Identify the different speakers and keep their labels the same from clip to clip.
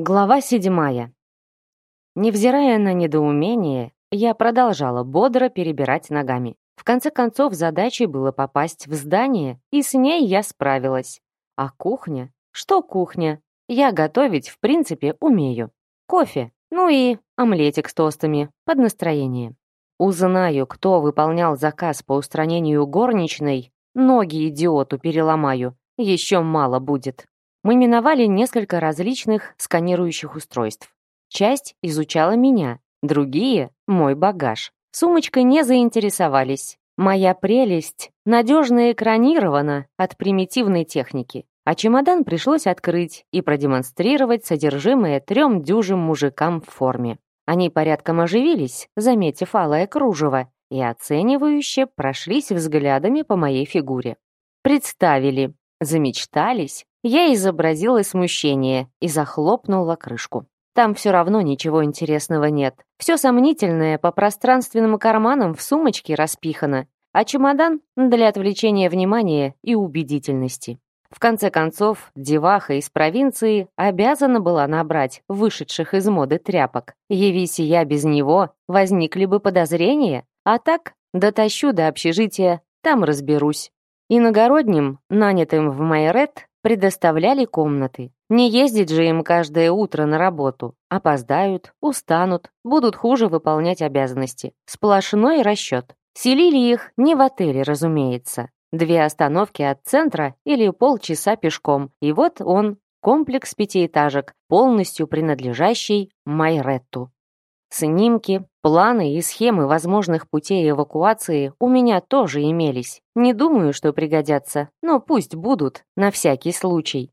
Speaker 1: Глава седьмая. Невзирая на недоумение, я продолжала бодро перебирать ногами. В конце концов, задачей было попасть в здание, и с ней я справилась. А кухня? Что кухня? Я готовить, в принципе, умею. Кофе, ну и омлетик с тостами, под настроение. Узнаю, кто выполнял заказ по устранению горничной, ноги идиоту переломаю, еще мало будет. Мы миновали несколько различных сканирующих устройств. Часть изучала меня, другие — мой багаж. Сумочкой не заинтересовались. Моя прелесть надежно экранирована от примитивной техники, а чемодан пришлось открыть и продемонстрировать содержимое трем дюжим мужикам в форме. Они порядком оживились, заметив алое кружево, и оценивающе прошлись взглядами по моей фигуре. Представили, замечтались, я изобразила смущение и захлопнула крышку. Там все равно ничего интересного нет. Все сомнительное по пространственным карманам в сумочке распихано, а чемодан для отвлечения внимания и убедительности. В конце концов, деваха из провинции обязана была набрать вышедших из моды тряпок. Явись я без него, возникли бы подозрения, а так дотащу до общежития, там разберусь. Иногородним, нанятым в Майрет, предоставляли комнаты. Не ездить же им каждое утро на работу. Опоздают, устанут, будут хуже выполнять обязанности. Сплошной расчет. Селили их не в отеле, разумеется. Две остановки от центра или полчаса пешком. И вот он, комплекс пятиэтажек, полностью принадлежащий Майретту. Снимки, планы и схемы возможных путей эвакуации у меня тоже имелись. Не думаю, что пригодятся, но пусть будут, на всякий случай.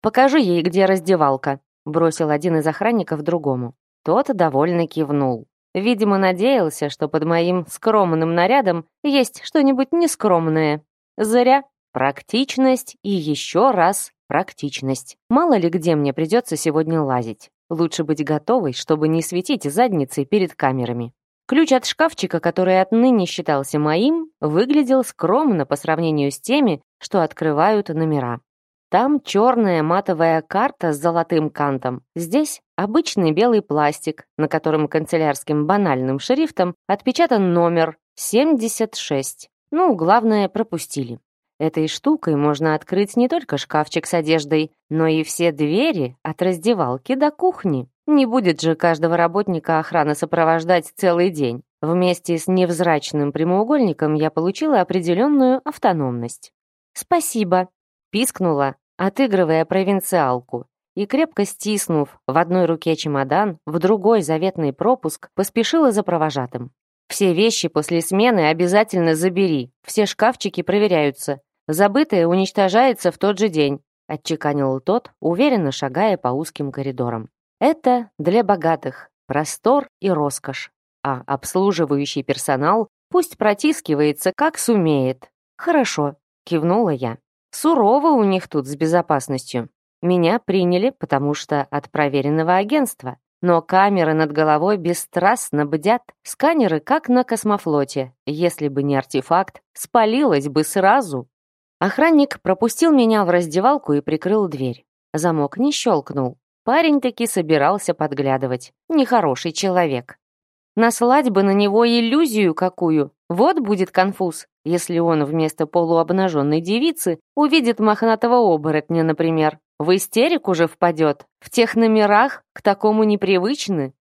Speaker 1: «Покажи ей, где раздевалка», — бросил один из охранников другому. Тот довольно кивнул. Видимо, надеялся, что под моим скромным нарядом есть что-нибудь нескромное. Зря. Практичность и еще раз практичность. Мало ли где мне придется сегодня лазить. Лучше быть готовой, чтобы не светить задницей перед камерами. Ключ от шкафчика, который отныне считался моим, выглядел скромно по сравнению с теми, что открывают номера. Там черная матовая карта с золотым кантом. Здесь обычный белый пластик, на котором канцелярским банальным шрифтом отпечатан номер 76. Ну, главное, пропустили. Этой штукой можно открыть не только шкафчик с одеждой, но и все двери от раздевалки до кухни. Не будет же каждого работника охраны сопровождать целый день. Вместе с невзрачным прямоугольником я получила определенную автономность. «Спасибо», — пискнула, отыгрывая провинциалку, и, крепко стиснув в одной руке чемодан, в другой заветный пропуск, поспешила за провожатым. «Все вещи после смены обязательно забери, все шкафчики проверяются, Забытое уничтожается в тот же день», — отчеканил тот, уверенно шагая по узким коридорам. «Это для богатых, простор и роскошь, а обслуживающий персонал пусть протискивается, как сумеет». «Хорошо», — кивнула я. «Сурово у них тут с безопасностью. Меня приняли, потому что от проверенного агентства. Но камеры над головой бесстрастно бдят, сканеры как на космофлоте. Если бы не артефакт, спалилось бы сразу. Охранник пропустил меня в раздевалку и прикрыл дверь. Замок не щелкнул. Парень таки собирался подглядывать. Нехороший человек. Наслать бы на него иллюзию какую. Вот будет конфуз, если он вместо полуобнаженной девицы увидит мохнатого оборотня, например. В истерику же впадет. В тех номерах к такому непривычны.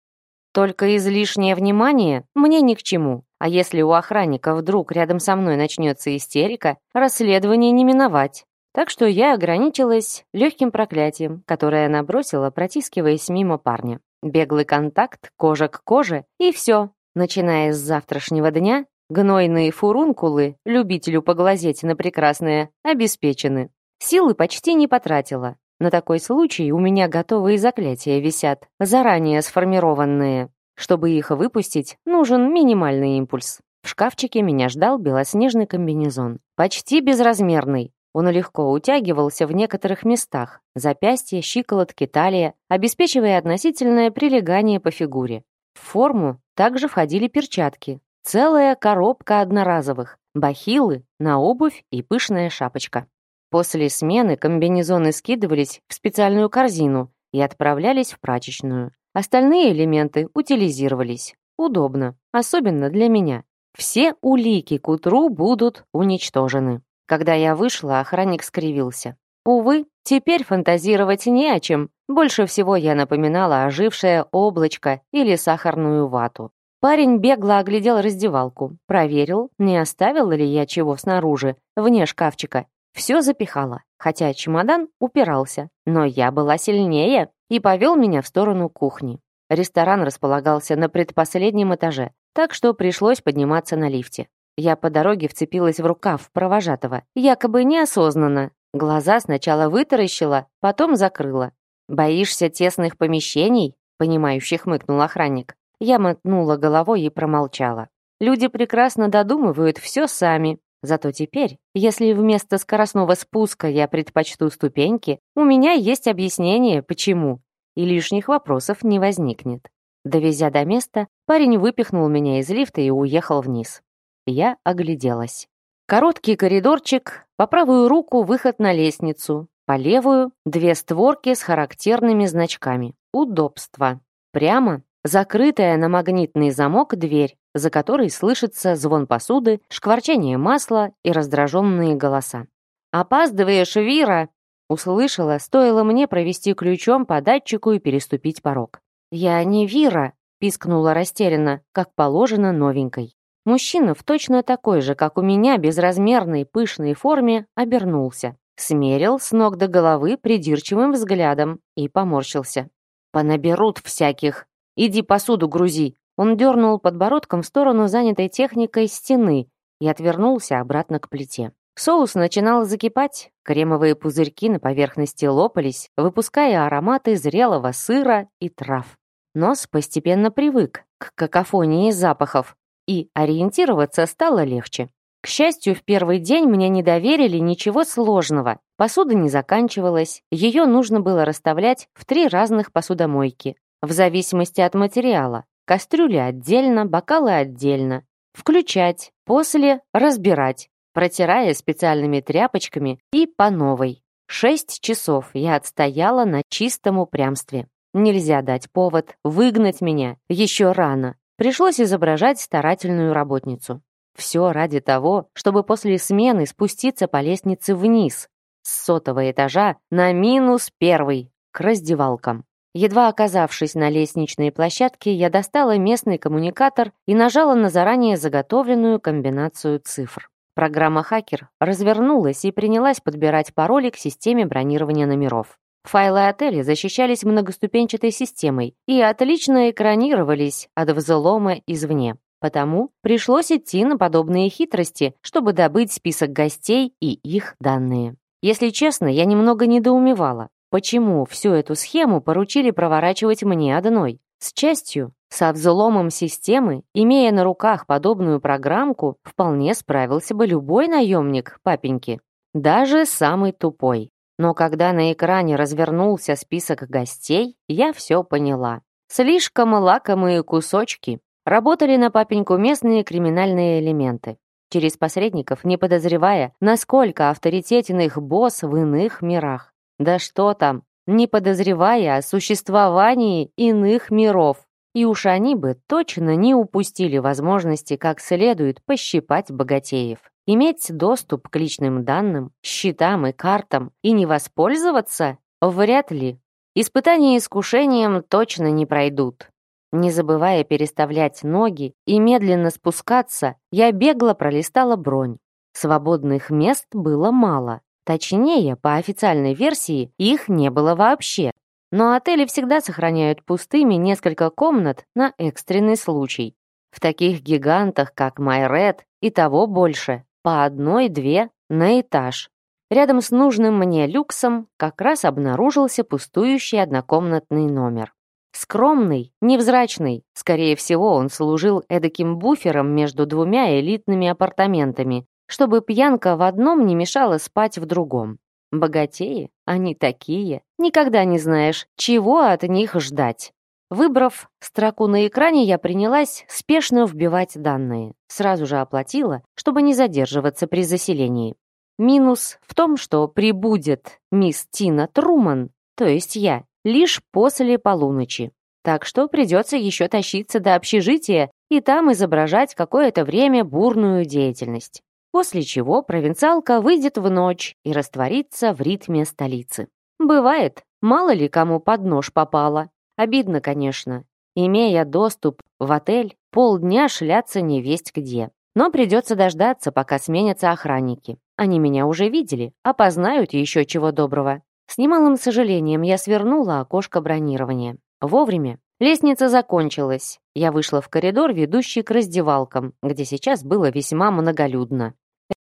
Speaker 1: Только излишнее внимание мне ни к чему. А если у охранника вдруг рядом со мной начнется истерика, расследование не миновать. Так что я ограничилась легким проклятием, которое набросила, протискиваясь мимо парня. Беглый контакт, кожа к коже, и все. Начиная с завтрашнего дня, гнойные фурункулы, любителю поглазеть на прекрасное, обеспечены. Силы почти не потратила. На такой случай у меня готовые заклятия висят, заранее сформированные. Чтобы их выпустить, нужен минимальный импульс. В шкафчике меня ждал белоснежный комбинезон. Почти безразмерный. Он легко утягивался в некоторых местах. Запястье, щиколотки, талия, обеспечивая относительное прилегание по фигуре. В форму также входили перчатки. Целая коробка одноразовых. Бахилы на обувь и пышная шапочка. После смены комбинезоны скидывались в специальную корзину, и отправлялись в прачечную. Остальные элементы утилизировались. Удобно, особенно для меня. Все улики к утру будут уничтожены. Когда я вышла, охранник скривился. Увы, теперь фантазировать не о чем. Больше всего я напоминала ожившее облачко или сахарную вату. Парень бегло оглядел раздевалку, проверил, не оставила ли я чего снаружи, вне шкафчика. Все запихала, хотя чемодан упирался, но я была сильнее и повел меня в сторону кухни. Ресторан располагался на предпоследнем этаже, так что пришлось подниматься на лифте. Я по дороге вцепилась в рукав провожатого, якобы неосознанно. Глаза сначала вытаращила, потом закрыла. «Боишься тесных помещений?» — понимающий хмыкнул охранник. Я мотнула головой и промолчала. Люди прекрасно додумывают все сами. Зато теперь, если вместо скоростного спуска я предпочту ступеньки, у меня есть объяснение, почему, и лишних вопросов не возникнет. Довезя до места, парень выпихнул меня из лифта и уехал вниз. Я огляделась. Короткий коридорчик, по правую руку выход на лестницу, по левую — две створки с характерными значками. Удобство. Прямо Закрытая на магнитный замок дверь, за которой слышится звон посуды, шкварчание масла и раздраженные голоса. «Опаздываешь, Вира!» Услышала, стоило мне провести ключом по датчику и переступить порог. «Я не Вира!» — пискнула растерянно, как положено новенькой. Мужчина в точно такой же, как у меня, безразмерной пышной форме, обернулся. Смерил с ног до головы придирчивым взглядом и поморщился. «Понаберут всяких!» «Иди посуду грузи!» Он дернул подбородком в сторону занятой техникой стены и отвернулся обратно к плите. Соус начинал закипать, кремовые пузырьки на поверхности лопались, выпуская ароматы зрелого сыра и трав. Нос постепенно привык к какофонии запахов, и ориентироваться стало легче. К счастью, в первый день мне не доверили ничего сложного. Посуда не заканчивалась, ее нужно было расставлять в три разных посудомойки, в зависимости от материала. Кастрюли отдельно, бокалы отдельно. Включать, после разбирать, протирая специальными тряпочками и по новой. Шесть часов я отстояла на чистом упрямстве. Нельзя дать повод выгнать меня еще рано. Пришлось изображать старательную работницу. Все ради того, чтобы после смены спуститься по лестнице вниз, с сотого этажа на минус первый, к раздевалкам. Едва оказавшись на лестничной площадке, я достала местный коммуникатор и нажала на заранее заготовленную комбинацию цифр. Программа «Хакер» развернулась и принялась подбирать пароли к системе бронирования номеров. Файлы отеля защищались многоступенчатой системой и отлично экранировались от взлома извне. Потому пришлось идти на подобные хитрости, чтобы добыть список гостей и их данные. Если честно, я немного недоумевала. Почему всю эту схему поручили проворачивать мне одной? С частью, со взломом системы, имея на руках подобную программку, вполне справился бы любой наемник папеньки, даже самый тупой. Но когда на экране развернулся список гостей, я все поняла. Слишком лакомые кусочки. Работали на папеньку местные криминальные элементы. Через посредников, не подозревая, насколько авторитетен их босс в иных мирах. Да что там, не подозревая о существовании иных миров. И уж они бы точно не упустили возможности как следует пощипать богатеев. Иметь доступ к личным данным, счетам и картам и не воспользоваться? Вряд ли. Испытания искушением точно не пройдут. Не забывая переставлять ноги и медленно спускаться, я бегло пролистала бронь. Свободных мест было мало. Точнее, по официальной версии, их не было вообще. Но отели всегда сохраняют пустыми несколько комнат на экстренный случай. В таких гигантах, как Майред, и того больше, по одной-две на этаж. Рядом с нужным мне люксом как раз обнаружился пустующий однокомнатный номер. Скромный, невзрачный, скорее всего, он служил эдаким буфером между двумя элитными апартаментами, чтобы пьянка в одном не мешала спать в другом. Богатеи, они такие, никогда не знаешь, чего от них ждать. Выбрав строку на экране, я принялась спешно вбивать данные. Сразу же оплатила, чтобы не задерживаться при заселении. Минус в том, что прибудет мисс Тина Труман, то есть я, лишь после полуночи. Так что придется еще тащиться до общежития и там изображать какое-то время бурную деятельность. После чего провинциалка выйдет в ночь и растворится в ритме столицы. Бывает, мало ли кому под нож попало. Обидно, конечно. Имея доступ в отель, полдня шляться невесть где. Но придется дождаться, пока сменятся охранники. Они меня уже видели, опознают еще чего доброго. С немалым сожалением я свернула окошко бронирования. Вовремя. Лестница закончилась. Я вышла в коридор, ведущий к раздевалкам, где сейчас было весьма многолюдно.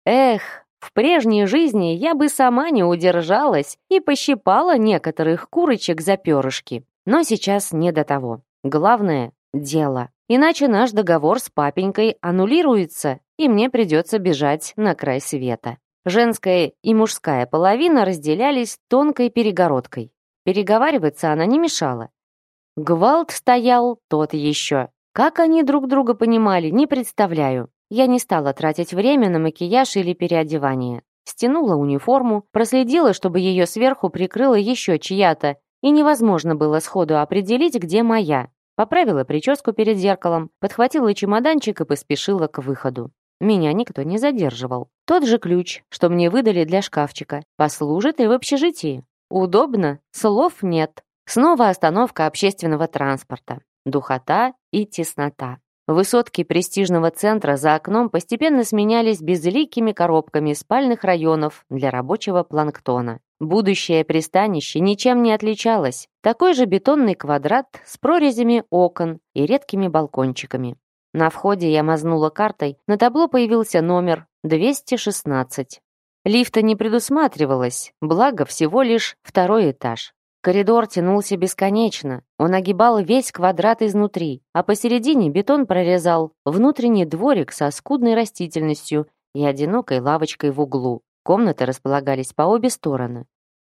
Speaker 1: Эх, в прежней жизни я бы сама не удержалась и пощипала некоторых курочек за перышки. Но сейчас не до того. Главное — дело. Иначе наш договор с папенькой аннулируется, и мне придется бежать на край света. Женская и мужская половина разделялись тонкой перегородкой. Переговариваться она не мешала. Гвалт стоял тот еще. Как они друг друга понимали, не представляю. Я не стала тратить время на макияж или переодевание. Стянула униформу, проследила, чтобы ее сверху прикрыла еще чья-то, и невозможно было сходу определить, где моя. Поправила прическу перед зеркалом, подхватила чемоданчик и поспешила к выходу. Меня никто не задерживал. Тот же ключ, что мне выдали для шкафчика, послужит и в общежитии. Удобно, слов нет. Снова остановка общественного транспорта. Духота и теснота. Высотки престижного центра за окном постепенно сменялись безликими коробками спальных районов для рабочего планктона. Будущее пристанище ничем не отличалось. Такой же бетонный квадрат с прорезями окон и редкими балкончиками. На входе я мазнула картой, на табло появился номер 216. Лифта не предусматривалось, благо всего лишь второй этаж. Коридор тянулся бесконечно, он огибал весь квадрат изнутри, а посередине бетон прорезал внутренний дворик со скудной растительностью и одинокой лавочкой в углу. Комнаты располагались по обе стороны.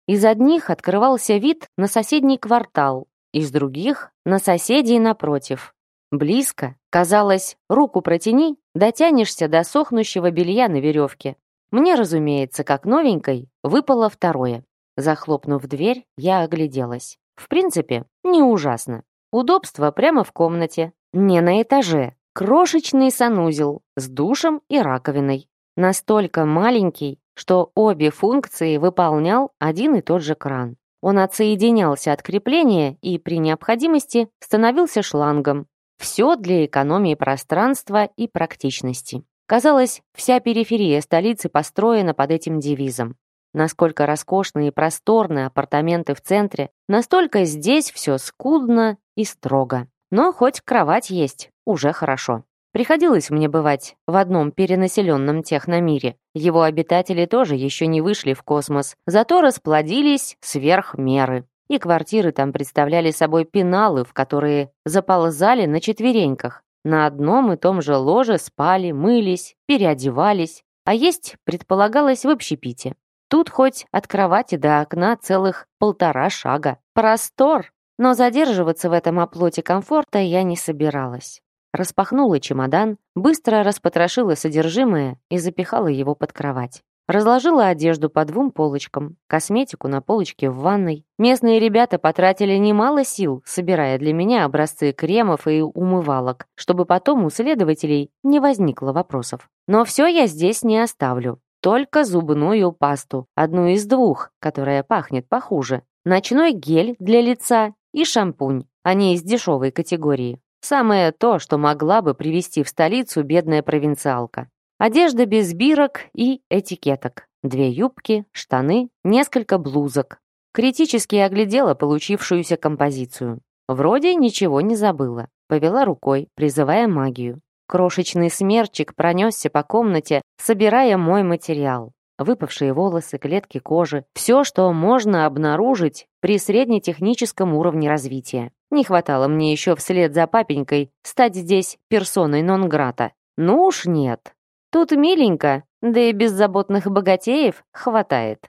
Speaker 1: Из одних открывался вид на соседний квартал, из других — на соседей напротив. Близко, казалось, руку протяни, дотянешься до сохнущего белья на веревке. Мне, разумеется, как новенькой, выпало второе. Захлопнув дверь, я огляделась. В принципе, не ужасно. Удобство прямо в комнате, не на этаже. Крошечный санузел с душем и раковиной. Настолько маленький, что обе функции выполнял один и тот же кран. Он отсоединялся от крепления и при необходимости становился шлангом. Все для экономии пространства и практичности. Казалось, вся периферия столицы построена под этим девизом. Насколько роскошны и просторны апартаменты в центре, настолько здесь все скудно и строго. Но хоть кровать есть, уже хорошо. Приходилось мне бывать в одном перенаселенном техномире. Его обитатели тоже еще не вышли в космос, зато расплодились сверх меры. И квартиры там представляли собой пеналы, в которые заползали на четвереньках. На одном и том же ложе спали, мылись, переодевались, а есть предполагалось в общепите. Тут хоть от кровати до окна целых полтора шага. Простор! Но задерживаться в этом оплоте комфорта я не собиралась. Распахнула чемодан, быстро распотрошила содержимое и запихала его под кровать. Разложила одежду по двум полочкам, косметику на полочке в ванной. Местные ребята потратили немало сил, собирая для меня образцы кремов и умывалок, чтобы потом у следователей не возникло вопросов. Но все я здесь не оставлю. Только зубную пасту, одну из двух, которая пахнет похуже. Ночной гель для лица и шампунь, они из дешевой категории. Самое то, что могла бы привезти в столицу бедная провинциалка. Одежда без бирок и этикеток. Две юбки, штаны, несколько блузок. Критически оглядела получившуюся композицию. Вроде ничего не забыла. Повела рукой, призывая магию. Крошечный смерчик пронесся по комнате, собирая мой материал. Выпавшие волосы, клетки кожи, все, что можно обнаружить при среднетехническом уровне развития. Не хватало мне еще вслед за папенькой стать здесь персоной нон-грата. Ну уж нет. Тут миленько, да и беззаботных богатеев хватает.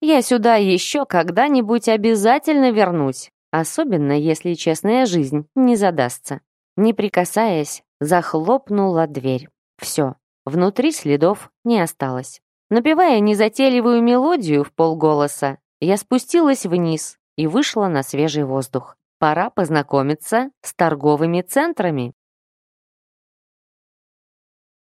Speaker 1: Я сюда еще когда-нибудь обязательно вернусь, особенно если честная жизнь не задастся. Не прикасаясь, захлопнула дверь. Все, внутри следов не осталось. Напевая незатейливую мелодию в полголоса, я спустилась вниз, и вышла на свежий воздух. Пора познакомиться с торговыми центрами.